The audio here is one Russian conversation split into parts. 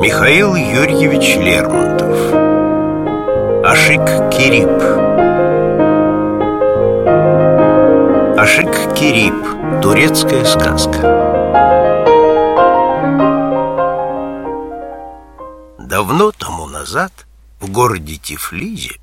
Михаил Юрьевич Лермонтов. Ашик Кирип. Ашик Кирип. Турецкая сказка. Давно тому назад в городе Тифлизе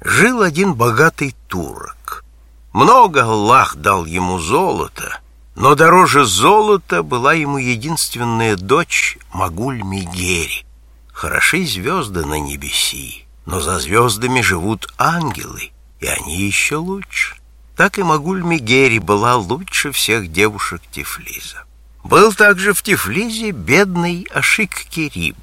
жил один богатый турок. Много Аллах дал ему золота, но дороже золота была ему единственная дочь Магуль Мигери. Хороши звезды на небеси, но за звездами живут ангелы, и они еще лучше. Так и Магуль Мигери была лучше всех девушек Тифлиза. Был также в Тифлизе бедный Ашик Кириб.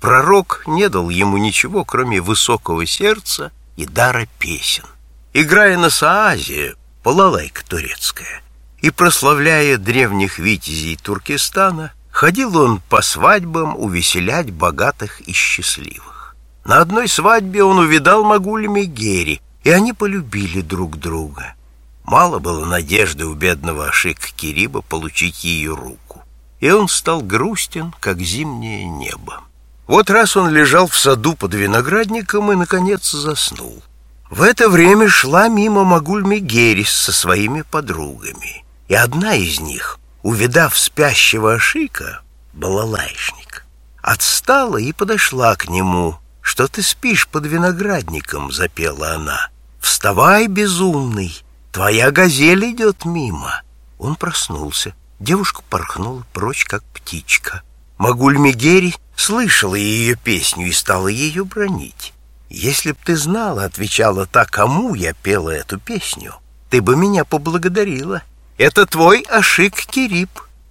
Пророк не дал ему ничего, кроме высокого сердца и дара песен. Играя на саазе, балалайка турецкая, и прославляя древних витязей Туркестана, ходил он по свадьбам увеселять богатых и счастливых. На одной свадьбе он увидал Магулями Гери, и они полюбили друг друга. Мало было надежды у бедного Ашик Кириба получить ее руку, и он стал грустен, как зимнее небо. Вот раз он лежал в саду под виноградником и, наконец, заснул. В это время шла мимо Магульми Герис со своими подругами и одна из них, увидав спящего Ашика, балалайшник, отстала и подошла к нему. «Что ты спишь под виноградником?» — запела она. «Вставай, безумный, твоя газель идет мимо». Он проснулся. Девушка порхнула прочь, как птичка. Магуль Мегери слышала ее песню и стала ее бронить. «Если б ты знала, — отвечала та, — кому я пела эту песню, ты бы меня поблагодарила». Это твой Ашик Кирип.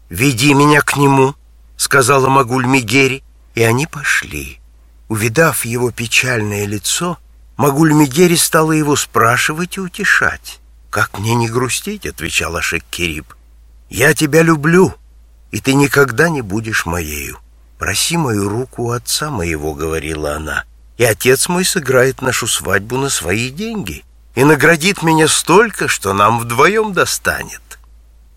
Веди меня к нему, сказала Магуль Мигери, и они пошли. Увидав его печальное лицо, Магуль Мигери стала его спрашивать и утешать. «Как мне не грустить?» — отвечал Ашик Кирип. «Я тебя люблю, и ты никогда не будешь моею. Проси мою руку у отца моего», — говорила она, «и отец мой сыграет нашу свадьбу на свои деньги и наградит меня столько, что нам вдвоем достанет».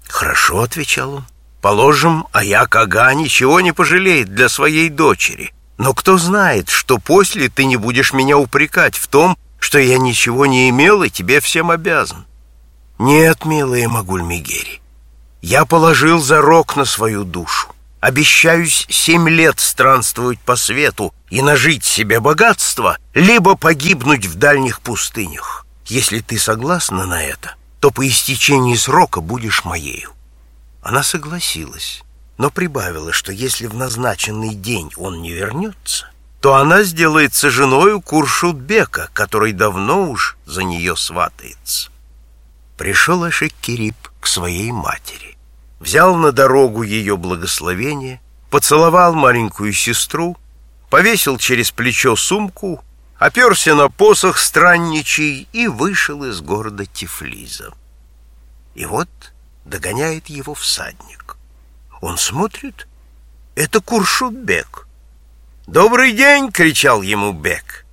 «Хорошо», — отвечал он. «Положим, Аяк Ага ничего не пожалеет для своей дочери. Но кто знает, что после ты не будешь меня упрекать в том, что я ничего не имел и тебе всем обязан». «Нет, милая Магуль Мигери, я положил зарок на свою душу. Обещаюсь семь лет странствовать по свету и нажить себе богатство, либо погибнуть в дальних пустынях. Если ты согласна на это, то по истечении срока будешь моею. Она согласилась, но прибавила, что если в назначенный день он не вернется, то она сделается женою Куршутбека, который давно уж за нее сватается. Пришел Ашик-Кирип к своей матери, взял на дорогу ее благословение, поцеловал маленькую сестру, повесил через плечо сумку оперся на посох странничий и вышел из города Тифлиза. И вот догоняет его всадник. Он смотрит, это Куршутбек. «Добрый день!» — кричал ему Бек.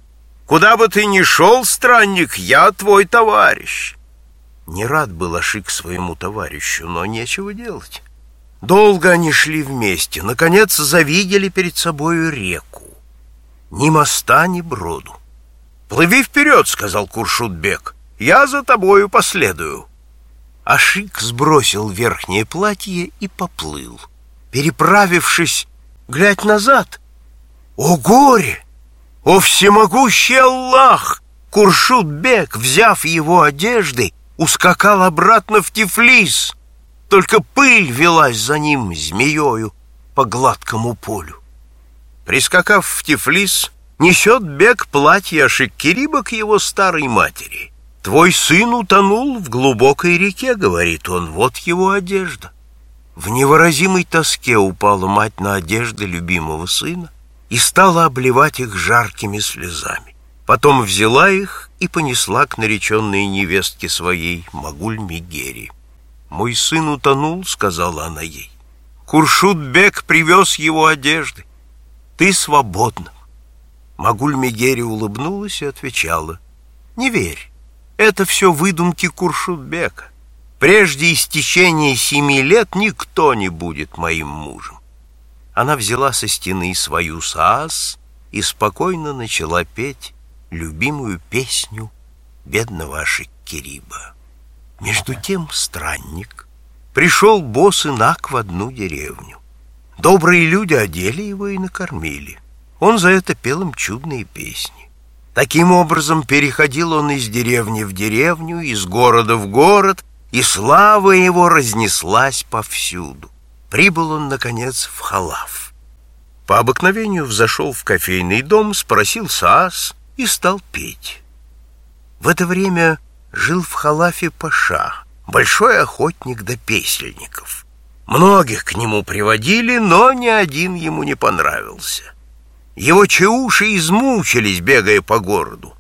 «Куда бы ты ни шел, странник, я твой товарищ!» Не рад был Ашик своему товарищу, но нечего делать. Долго они шли вместе, наконец завидели перед собою реку. Ни моста, ни броду. «Плыви вперед», — сказал Куршутбек. «Я за тобою последую». Ашик сбросил верхнее платье и поплыл. Переправившись, глядь назад. О горе! О всемогущий Аллах! Куршутбек, взяв его одежды, ускакал обратно в Тифлис. Только пыль велась за ним змеёю по гладкому полю. Прискакав в Тифлис, несет бег платья Шиккириба к его старой матери. Твой сын утонул в глубокой реке, говорит он, вот его одежда. В невыразимой тоске упала мать на одежды любимого сына и стала обливать их жаркими слезами. Потом взяла их и понесла к нареченной невестке своей, Магуль Мигери. «Мой сын утонул», — сказала она ей. «Куршут-бек привез его одежды. Ты свободна». Магуль Мегери улыбнулась и отвечала. «Не верь, это все выдумки Куршутбека. Прежде истечения семи лет никто не будет моим мужем». она взяла со стены свою саас и спокойно начала петь любимую песню бедного Ашиккириба. Между тем странник пришел босс и в одну деревню. Добрые люди одели его и накормили. Он за это пел им чудные песни. Таким образом переходил он из деревни в деревню, из города в город, и слава его разнеслась повсюду. Прибыл он, наконец, в Халав. По обыкновению взошел в кофейный дом, спросил Саас и стал петь. В это время жил в Халафе Паша, большой охотник до песельников. Многих к нему приводили, но ни один ему не понравился. Его чеуши измучились, бегая по городу.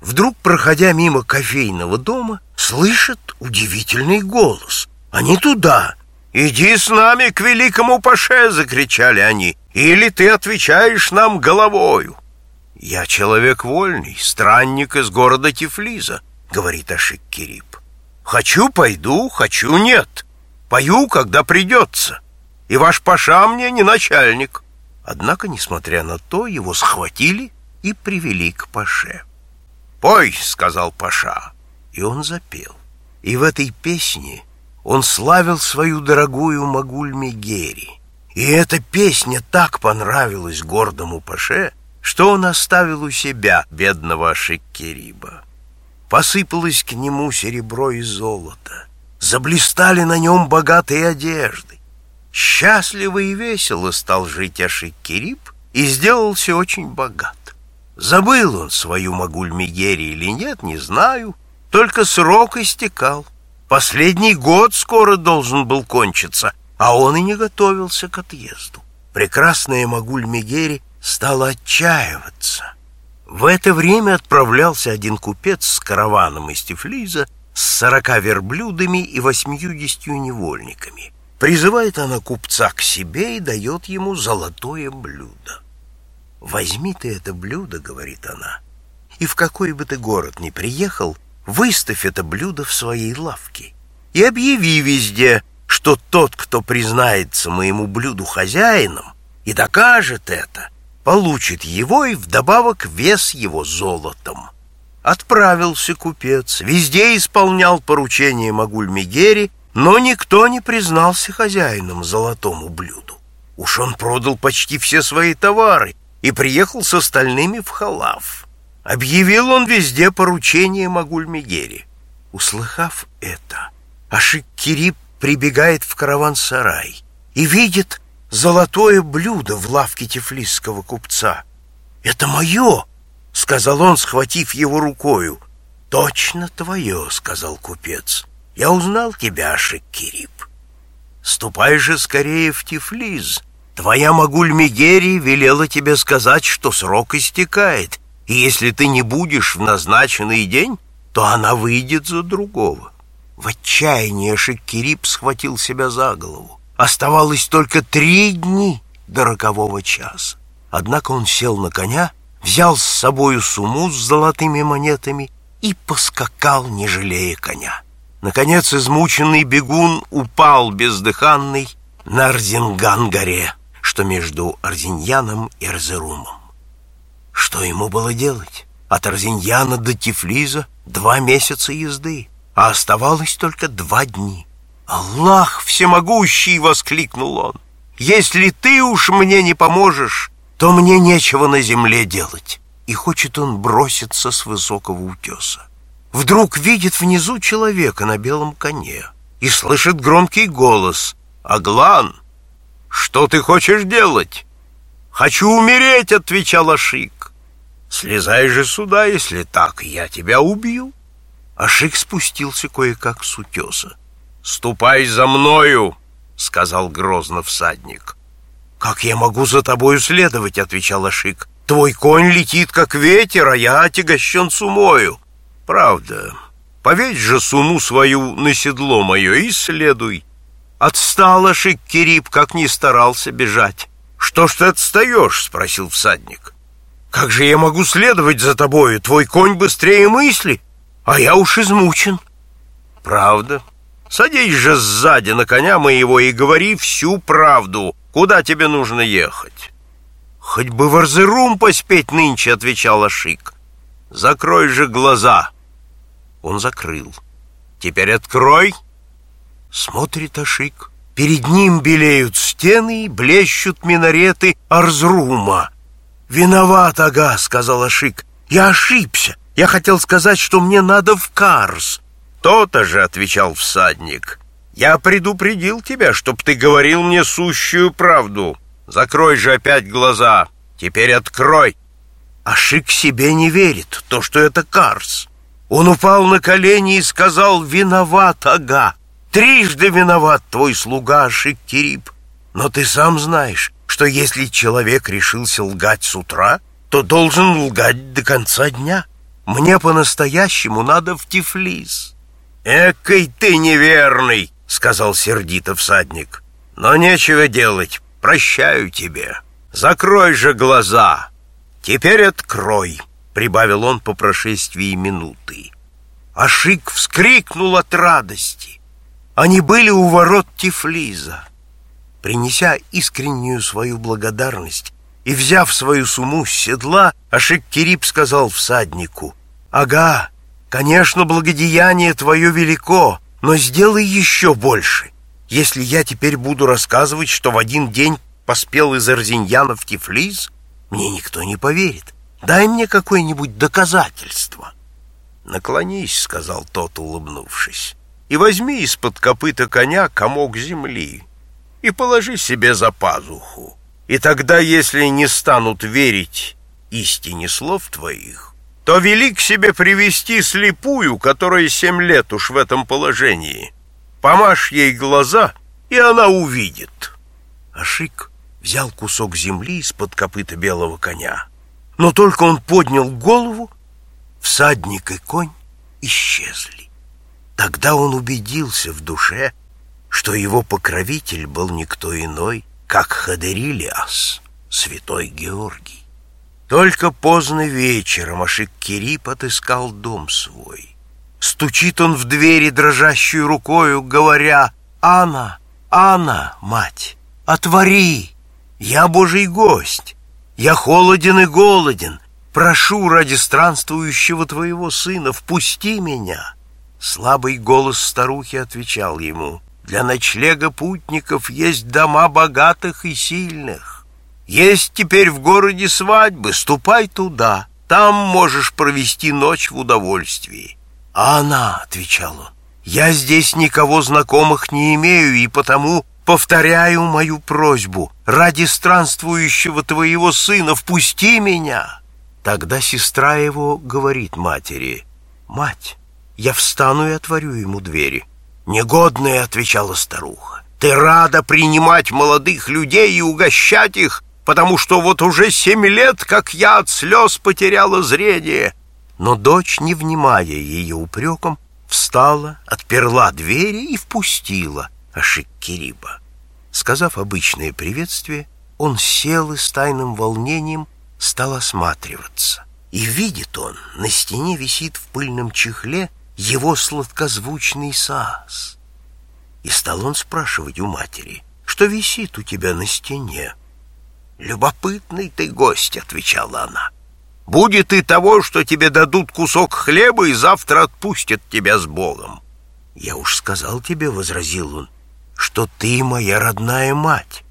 Вдруг, проходя мимо кофейного дома, слышат удивительный голос. «Они туда!» «Иди с нами к великому Паше!» — закричали они. «Или ты отвечаешь нам головою!» «Я человек вольный, странник из города Тифлиза», — говорит Ашик Кирип. «Хочу — пойду, хочу — нет. Пою, когда придется. И ваш Паша мне не начальник». Однако, несмотря на то, его схватили и привели к Паше. «Пой!» — сказал Паша, и он запел. И в этой песне он славил свою дорогую Магуль-Мегери. И эта песня так понравилась гордому Паше, что он оставил у себя бедного Шиккериба. Посыпалось к нему серебро и золото, заблистали на нем богатые одежды. Счастливо и весело стал жить Ашиккериб и сделался очень богат. Забыл он свою Магуль-Мегери или нет, не знаю, только срок истекал. Последний год скоро должен был кончиться, а он и не готовился к отъезду. Прекрасная Магуль-Мегери стала отчаиваться. В это время отправлялся один купец с караваном из Тифлиза с сорока верблюдами и восьмьюдесятью невольниками. Призывает она купца к себе и дает ему золотое блюдо. «Возьми ты это блюдо, — говорит она, — и в какой бы ты город ни приехал, выставь это блюдо в своей лавке и объяви везде, что тот, кто признается моему блюду хозяином и докажет это, получит его и вдобавок вес его золотом. Отправился купец, везде исполнял поручение Магуль-Мегери, но никто не признался хозяином золотому блюду. Уж он продал почти все свои товары и приехал с остальными в Халав. Объявил он везде поручение Магуль-Мегери. Услыхав это, Ашик-Кирип прибегает в караван-сарай и видит золотое блюдо в лавке тифлисского купца. «Это мое!» — сказал он, схватив его рукою. «Точно твое!» — сказал купец. «Я узнал тебя, Ашик-Кирип. Ступай же скорее в Тифлиз. Твоя Магуль-Мегери велела тебе сказать, что срок истекает, и если ты не будешь в назначенный день, то она выйдет за другого. В отчаянии Шеккирип схватил себя за голову. Оставалось только три дни до рокового часа. Однако он сел на коня, взял с собою сумму с золотыми монетами и поскакал, не жалея коня. Наконец измученный бегун упал бездыханный на Арзинган-горе, что между Арзиньяном и Арзерумом. Что ему было делать? От Арзиньяна до Тифлиза два месяца езды, а оставалось только два дни. «Аллах всемогущий!» — воскликнул он. «Если ты уж мне не поможешь, то мне нечего на земле делать». И хочет он броситься с высокого утеса. Вдруг видит внизу человека на белом коне и слышит громкий голос. «Аглан, что ты хочешь делать?» «Хочу умереть!» — отвечал Ашик. Слезай же сюда, если так, я тебя убью. Ашик спустился кое-как с утеса. «Ступай за мною!» — сказал грозно всадник. «Как я могу за тобою следовать?» — отвечал Ашик. «Твой конь летит, как ветер, а я отягощен сумою». «Правда. Поведь же суму свою на седло мое и следуй». Отстал Ашик Кирип, как не старался бежать. «Что ж ты отстаешь?» — спросил всадник. Как же я могу следовать за тобою? Твой конь быстрее мысли, а я уж измучен. Правда, Садись же сзади на коня моего и говори всю правду. Куда тебе нужно ехать?» «Хоть бы в Арзерум поспеть нынче», — отвечал Ашик. «Закрой же глаза». Он закрыл. «Теперь открой». Смотрит Ашик. Перед ним белеют стены и блещут минареты Арзрума. «Виноват, ага», — сказал Ашик. «Я ошибся. Я хотел сказать, что мне надо в Карс». «То-то же», — отвечал всадник. «Я предупредил тебя, чтоб ты говорил мне сущую правду. Закрой же опять глаза. Теперь открой». Ашик себе не верит, то, что это Карс. Он упал на колени и сказал «Виноват, ага». Трижды виноват твой слуга Шик-Кирип. Но ты сам знаешь, что если человек решился лгать с утра, то должен лгать до конца дня. Мне по-настоящему надо в Тифлис. «Экой ты неверный!» — сказал сердито всадник. «Но нечего делать, прощаю тебе. Закрой же глаза. Теперь открой», — прибавил он по прошествии минуты. Ашик вскрикнул от радости. Они были у ворот Тифлиза. Принеся искреннюю свою благодарность и взяв свою сумму с седла, Ашик-Кирип сказал всаднику, «Ага, конечно, благодеяние твое велико, но сделай еще больше. Если я теперь буду рассказывать, что в один день поспел из Арзиньяна в Тифлиз, мне никто не поверит. Дай мне какое-нибудь доказательство». «Наклонись», — сказал тот, улыбнувшись и возьми из-под копыта коня комок земли и положи себе за пазуху. И тогда, если не станут верить истине слов твоих, то вели к себе привести слепую, которая семь лет уж в этом положении. Помажь ей глаза, и она увидит. Ашик взял кусок земли из-под копыта белого коня. Но только он поднял голову, всадник и конь исчезли. Тогда он убедился в душе, что его покровитель был никто иной, как Хадерилиас, святой Георгий. Только поздно вечером Ашик-Кирип отыскал дом свой. Стучит он в двери дрожащую рукою, говоря, «Анна, Анна, мать, отвори! Я божий гость, я холоден и голоден, прошу ради странствующего твоего сына, впусти меня!» Слабый голос старухи отвечал ему, «Для ночлега путников есть дома богатых и сильных. Есть теперь в городе свадьбы, ступай туда, там можешь провести ночь в удовольствии». «А она», — отвечал он, «я здесь никого знакомых не имею, и потому повторяю мою просьбу, ради странствующего твоего сына впусти меня». Тогда сестра его говорит матери, «Мать, я встану и отворю ему двери. «Негодная», — отвечала старуха, — «ты рада принимать молодых людей и угощать их, потому что вот уже семь лет, как я от слез потеряла зрение». Но дочь, не внимая ее упреком, встала, отперла двери и впустила Ашик-Кириба. Сказав обычное приветствие, он сел и с тайным волнением стал осматриваться. И видит он, на стене висит в пыльном чехле его сладкозвучный сас. И стал он спрашивать у матери, что висит у тебя на стене. «Любопытный ты гость», — отвечала она. «Будет и того, что тебе дадут кусок хлеба и завтра отпустят тебя с Богом». «Я уж сказал тебе», — возразил он, — «что ты моя родная мать,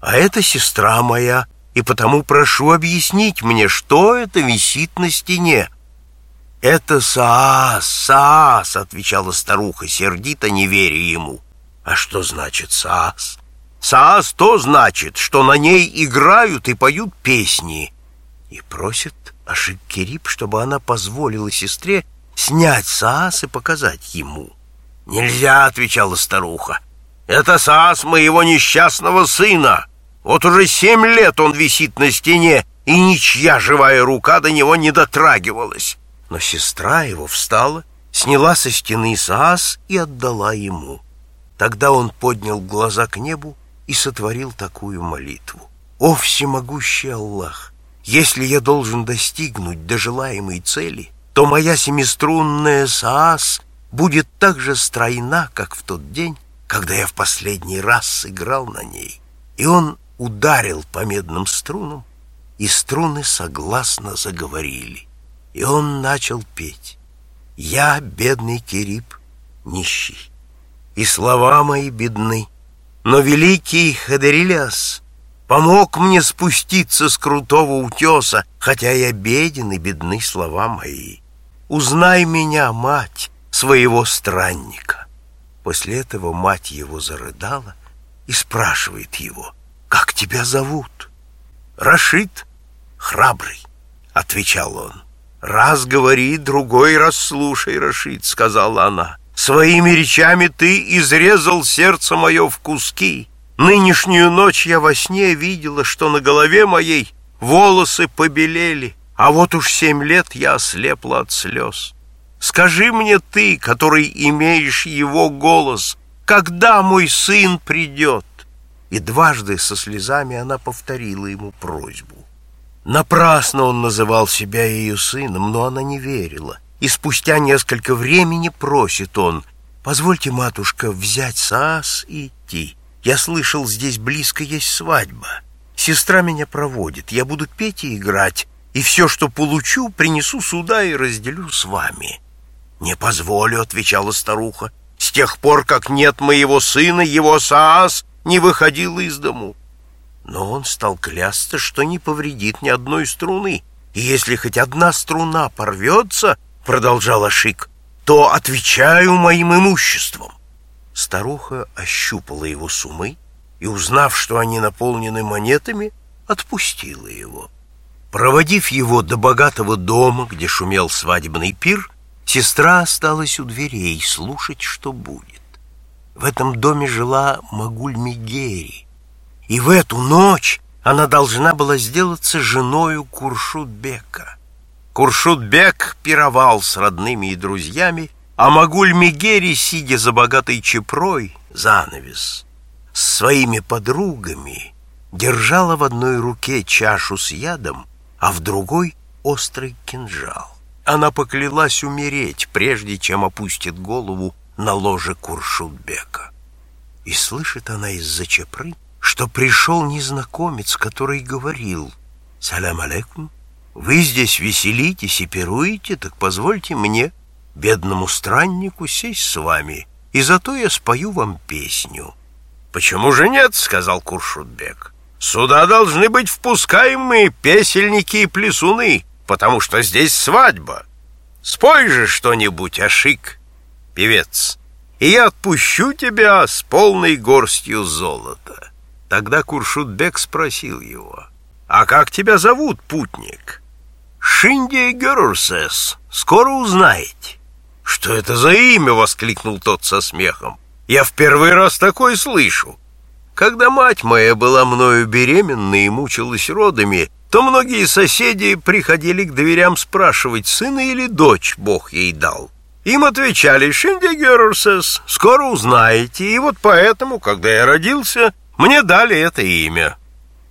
а это сестра моя, и потому прошу объяснить мне, что это висит на стене». «Это Саас, Саас!» — отвечала старуха, сердито не веря ему. «А что значит Саас?» «Саас то значит, что на ней играют и поют песни». И просит Ашик-Кирип, чтобы она позволила сестре снять Саас и показать ему. «Нельзя!» — отвечала старуха. «Это Саас моего несчастного сына. Вот уже семь лет он висит на стене, и ничья живая рука до него не дотрагивалась». Но сестра его встала, сняла со стены Саас и отдала ему. Тогда он поднял глаза к небу и сотворил такую молитву. «О, всемогущий Аллах! Если я должен достигнуть до желаемой цели, то моя семиструнная Саас будет так же стройна, как в тот день, когда я в последний раз сыграл на ней. И он ударил по медным струнам, и струны согласно заговорили. И он начал петь. «Я, бедный Кирип, нищий, и слова мои бедны, но великий Хадерилиас помог мне спуститься с крутого утеса, хотя я беден и бедны слова мои. Узнай меня, мать, своего странника». После этого мать его зарыдала и спрашивает его, «Как тебя зовут?» «Рашид, храбрый», — отвечал он. «Раз говори, другой раз слушай, Рашид», — сказала она. «Своими речами ты изрезал сердце мое в куски. Нынешнюю ночь я во сне видела, что на голове моей волосы побелели, а вот уж семь лет я ослепла от слез. Скажи мне ты, который имеешь его голос, когда мой сын придет?» И дважды со слезами она повторила ему просьбу. Напрасно он называл себя ее сыном, но она не верила. И спустя несколько времени просит он, «Позвольте, матушка, взять Саас и идти. Я слышал, здесь близко есть свадьба. Сестра меня проводит, я буду петь и играть, и все, что получу, принесу сюда и разделю с вами». «Не позволю», — отвечала старуха, «с тех пор, как нет моего сына, его Саас не выходил из дому. Но он стал клясться, что не повредит ни одной струны. И если хоть одна струна порвется, — продолжал Ашик, — то отвечаю моим имуществом. Старуха ощупала его сумы и, узнав, что они наполнены монетами, отпустила его. Проводив его до богатого дома, где шумел свадебный пир, сестра осталась у дверей слушать, что будет. В этом доме жила Магуль Мигери, и в эту ночь она должна была сделаться женою Куршутбека. Куршутбек пировал с родными и друзьями, а Магуль Мегери, сидя за богатой чепрой, занавес, с своими подругами, держала в одной руке чашу с ядом, а в другой — острый кинжал. Она поклялась умереть, прежде чем опустит голову на ложе Куршутбека. И слышит она из-за чепры — что пришел незнакомец, который говорил «Салям алейкум, вы здесь веселитесь и пируете, так позвольте мне, бедному страннику, сесть с вами, и зато я спою вам песню». «Почему же нет?» — сказал Куршутбек. «Сюда должны быть впускаемые песельники и плясуны, потому что здесь свадьба. Спой же что-нибудь, Ашик, певец, и я отпущу тебя с полной горстью золота». Тогда Куршутбек спросил его, «А как тебя зовут, путник?» «Шинди Герурсес. Скоро узнаете». «Что это за имя?» — воскликнул тот со смехом. «Я в первый раз такое слышу. Когда мать моя была мною беременна и мучилась родами, то многие соседи приходили к дверям спрашивать, сына или дочь Бог ей дал. Им отвечали «Шинди Герурсес, скоро узнаете». И вот поэтому, когда я родился, мне дали это имя.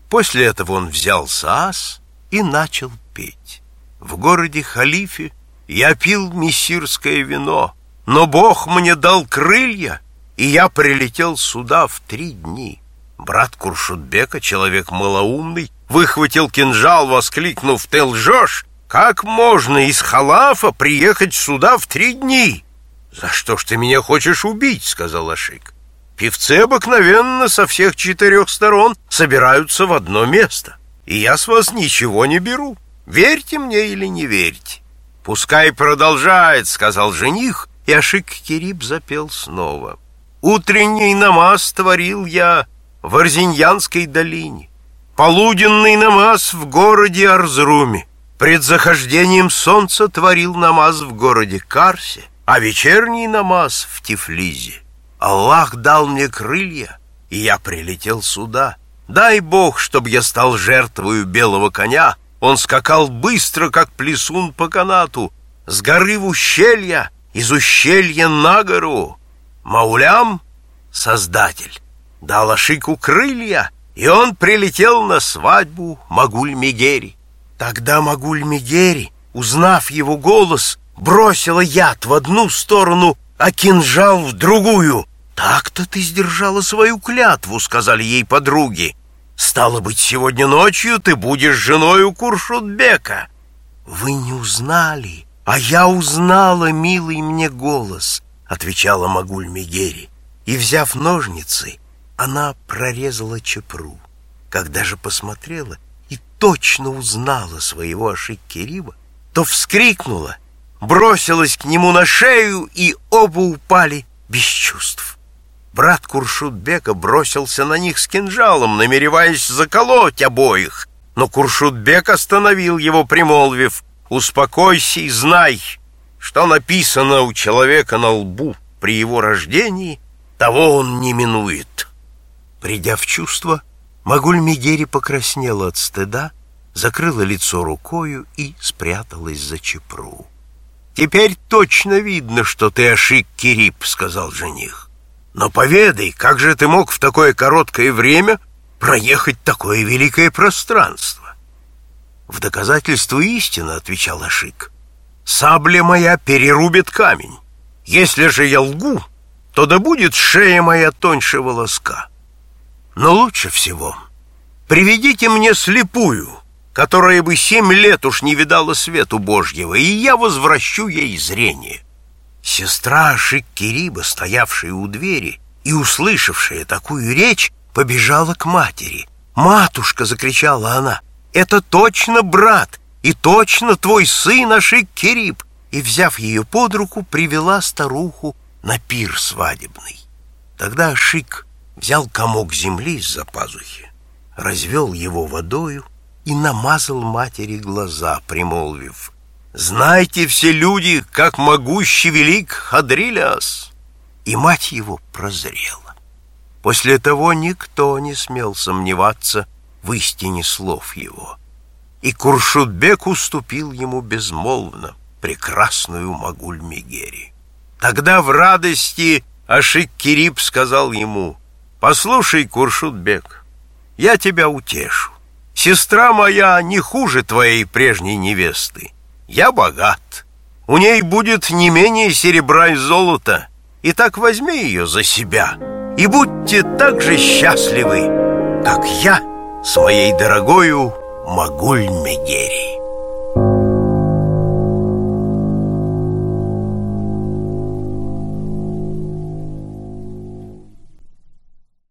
После этого он взял саас и начал петь. В городе Халифе я пил мессирское вино, но Бог мне дал крылья, и я прилетел сюда в три дни. Брат Куршутбека, человек малоумный, выхватил кинжал, воскликнув «Ты лжешь! Как можно из Халафа приехать сюда в три дни?» «За что ж ты меня хочешь убить?» — сказал Ашик. Певцы обыкновенно со всех четырех сторон собираются в одно место, и я с вас ничего не беру. Верьте мне или не верьте. Пускай продолжает, сказал жених, и Ашик Кириб запел снова. Утренний намаз творил я в Арзиньянской долине, полуденный намаз в городе Арзруме, пред захождением солнца творил намаз в городе Карсе, а вечерний намаз в Тифлизе. Аллах дал мне крылья, и я прилетел сюда. Дай Бог, чтобы я стал жертвою белого коня. Он скакал быстро, как плесун по канату, с горы в ущелье, из ущелья на гору. Маулям — создатель, дал Ашику крылья, и он прилетел на свадьбу Магуль-Мегери. Тогда Магуль-Мегери, узнав его голос, бросила яд в одну сторону, а кинжал в другую. Так-то ты сдержала свою клятву, сказали ей подруги. Стало быть, сегодня ночью ты будешь женой у Куршутбека. Вы не узнали, а я узнала, милый мне голос, отвечала Магуль Мегери. И, взяв ножницы, она прорезала чепру. Когда же посмотрела и точно узнала своего Ашик-Кериба, то вскрикнула, бросилась к нему на шею, и оба упали без чувств. Брат Куршутбека бросился на них с кинжалом, намереваясь заколоть обоих. Но Куршутбек остановил его, примолвив, «Успокойся и знай, что написано у человека на лбу при его рождении, того он не минует». Придя в чувство, Магуль Мегери покраснела от стыда, закрыла лицо рукою и спряталась за чепру. «Теперь точно видно, что ты ошиб, Кирип», — сказал жених. Но поведай, как же ты мог в такое короткое время проехать такое великое пространство? В доказательство истины, отвечал Ашик, сабля моя перерубит камень. Если же я лгу, то да будет шея моя тоньше волоска. Но лучше всего приведите мне слепую, которая бы семь лет уж не видала свету Божьего, и я возвращу ей зрение. Сестра Шик-Кириба, стоявшая у двери и услышавшая такую речь, побежала к матери. «Матушка!» — закричала она. «Это точно брат и точно твой сын Ашик-Кириб!» И, взяв ее под руку, привела старуху на пир свадебный. Тогда Ашик взял комок земли из-за пазухи, развел его водою и намазал матери глаза, примолвив — Знайте все люди, как могущий велик Хадрилиас. И мать его прозрела. После того никто не смел сомневаться в истине слов его. И Куршутбек уступил ему безмолвно прекрасную Магуль-Мегери. Тогда в радости Ашик-Кирип сказал ему, «Послушай, Куршутбек, я тебя утешу. Сестра моя не хуже твоей прежней невесты. Я богат. У ней будет не менее серебра и золота. И так возьми ее за себя. И будьте так же счастливы, как я с моей дорогою Магуль Мегери.